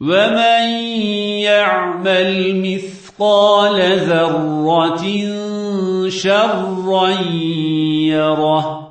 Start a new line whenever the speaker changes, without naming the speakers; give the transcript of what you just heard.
ومن يعمل مثقال ذرة شرا يره